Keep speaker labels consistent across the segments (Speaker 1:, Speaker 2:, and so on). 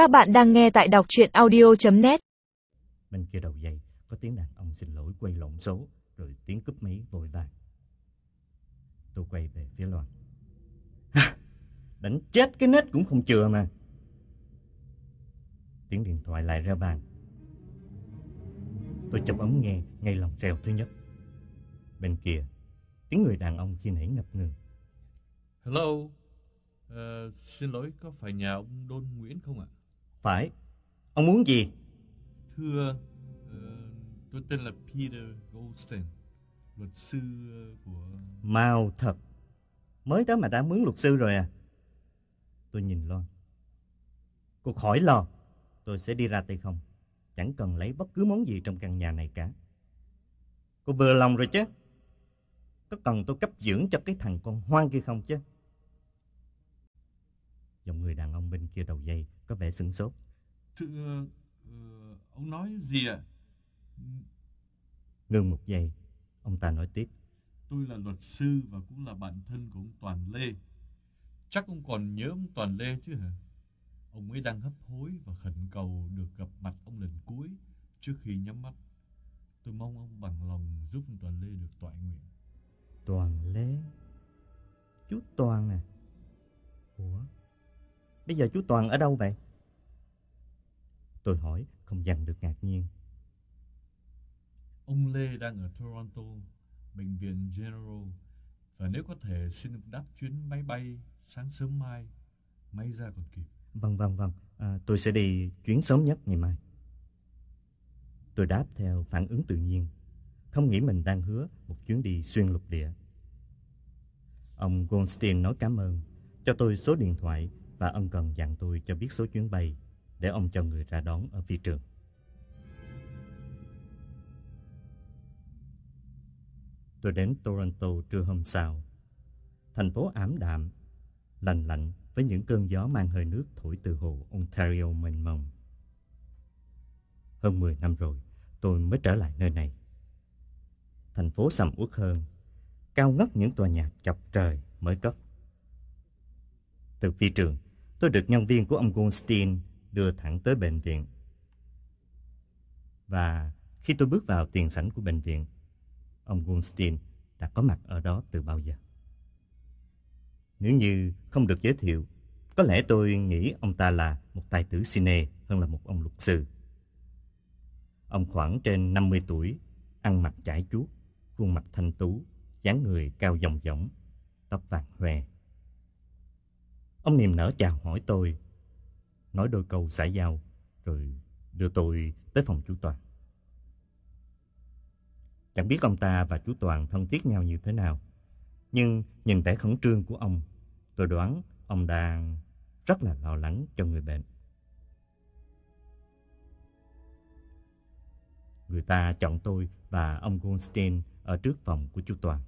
Speaker 1: Các bạn đang nghe tại đọc chuyện audio.net
Speaker 2: Bên kia đầu dây có tiếng đàn ông xin lỗi quay lộn số rồi tiếng cúp máy vội vàng. Tôi quay về phía Loan. Ha, đánh chết cái nết cũng không chừa mà. Tiếng điện thoại lại ra bàn. Tôi chụp ống nghe ngay lòng reo thứ nhất. Bên kia, tiếng người đàn ông khi nãy ngập ngừng.
Speaker 3: Hello, Ờ, xin lỗi, có phải nhà ông Đôn Nguyễn không ạ?
Speaker 2: Phải, ông muốn gì?
Speaker 3: Thưa, ờ, tôi tên là Peter Goldstein, luật sư ờ, của...
Speaker 2: Mau thật. Mới đó mà đã mướn luật sư rồi à? Tôi nhìn Loan. Cô khỏi lo, tôi sẽ đi ra tay không. Chẳng cần lấy bất cứ món gì trong căn nhà này cả. Cô vừa lòng rồi chứ? Có cần tôi cấp dưỡng cho cái thằng con hoang kia không chứ? Giọng người đàn ông bên kia đầu dây có vẻ sửng sốt.
Speaker 3: Thưa, ờ, ông nói gì ạ?
Speaker 2: Ngừng một giây, ông ta nói tiếp.
Speaker 3: Tôi là luật sư và cũng là bạn thân của ông Toàn Lê. Chắc ông còn nhớ ông Toàn Lê chứ hả? Ông ấy đang hấp hối và khẩn cầu được gặp mặt ông lần cuối trước khi nhắm mắt. Tôi mong ông bằng lòng giúp ông Toàn Lê được tọa nguyện.
Speaker 2: Toàn Lê? Chú Toàn à? Bây giờ chú Toàn ở đâu vậy? Tôi hỏi, không dằn được ngạc nhiên.
Speaker 3: Ông Lê đang ở Toronto, bệnh viện General. Và nếu có thể xin được đáp chuyến máy bay sáng sớm mai, may ra còn kịp.
Speaker 2: Vâng, vâng, vâng. À, tôi sẽ đi chuyến sớm nhất ngày mai. Tôi đáp theo phản ứng tự nhiên. Không nghĩ mình đang hứa một chuyến đi xuyên lục địa. Ông Goldstein nói cảm ơn, cho tôi số điện thoại và ân cần dặn tôi cho biết số chuyến bay để ông cho người ra đón ở phi trường. Tôi đến Toronto trưa hôm sau. Thành phố ảm đạm, lành lạnh với những cơn gió mang hơi nước thổi từ hồ Ontario mênh mông. Hơn 10 năm rồi, tôi mới trở lại nơi này. Thành phố sầm uất hơn, cao ngất những tòa nhà chọc trời mới cất. Từ phi trường, tôi được nhân viên của ông Goldstein đưa thẳng tới bệnh viện. Và khi tôi bước vào tiền sảnh của bệnh viện, ông Goldstein đã có mặt ở đó từ bao giờ. Nếu như không được giới thiệu, có lẽ tôi nghĩ ông ta là một tài tử cine hơn là một ông luật sư. Ông khoảng trên 50 tuổi, ăn mặc chải chuốt, khuôn mặt thanh tú, dáng người cao dòng dỏng, tóc vàng hoe. Ông niềm nở chào hỏi tôi, nói đôi câu xã giao, rồi đưa tôi tới phòng chú Toàn. Chẳng biết ông ta và chú Toàn thân thiết nhau như thế nào, nhưng nhìn vẻ khẩn trương của ông, tôi đoán ông đang rất là lo lắng cho người bệnh. Người ta chọn tôi và ông Goldstein ở trước phòng của chú Toàn.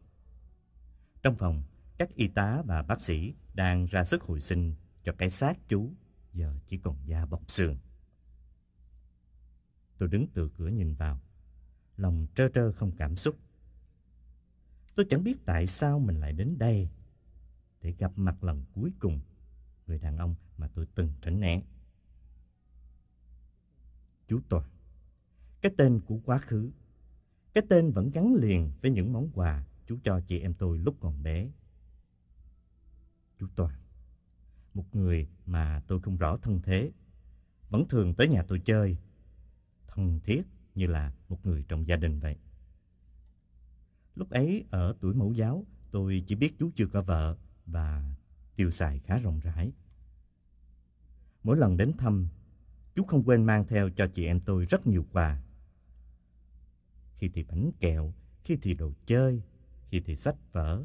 Speaker 2: Trong phòng, các y tá và bác sĩ đang ra sức hồi sinh cho cái xác chú giờ chỉ còn da bọc xương. Tôi đứng từ cửa nhìn vào, lòng trơ trơ không cảm xúc. Tôi chẳng biết tại sao mình lại đến đây để gặp mặt lần cuối cùng người đàn ông mà tôi từng tránh né. Chú Toàn, cái tên của quá khứ, cái tên vẫn gắn liền với những món quà chú cho chị em tôi lúc còn bé. Chú Toàn, một người mà tôi không rõ thân thế, vẫn thường tới nhà tôi chơi, thân thiết như là một người trong gia đình vậy. Lúc ấy ở tuổi mẫu giáo, tôi chỉ biết chú chưa có vợ và tiêu xài khá rộng rãi. Mỗi lần đến thăm, chú không quên mang theo cho chị em tôi rất nhiều quà. Khi thì bánh kẹo, khi thì đồ chơi, khi thì sách vở.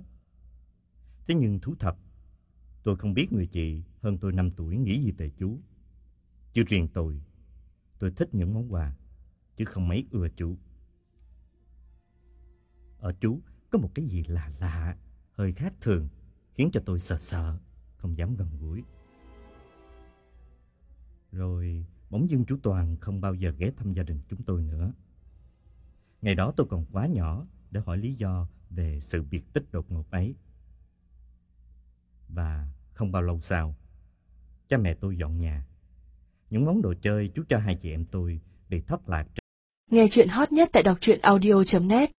Speaker 2: Thế nhưng thú thật, tôi không biết người chị hơn tôi 5 tuổi nghĩ gì về chú. Chứ riêng tôi, tôi thích những món quà, chứ không mấy ưa chú. Ở chú có một cái gì lạ lạ, hơi khác thường, khiến cho tôi sợ sợ, không dám gần gũi. Rồi bỗng dưng chú Toàn không bao giờ ghé thăm gia đình chúng tôi nữa. Ngày đó tôi còn quá nhỏ để hỏi lý do về sự biệt tích đột ngột ấy. Và không bao lâu sau, cha mẹ tôi dọn nhà. những món đồ chơi chú cho hai chị em tôi bị thất lạc.
Speaker 4: Nghe chuyện hot nhất tại đọc truyện audio.net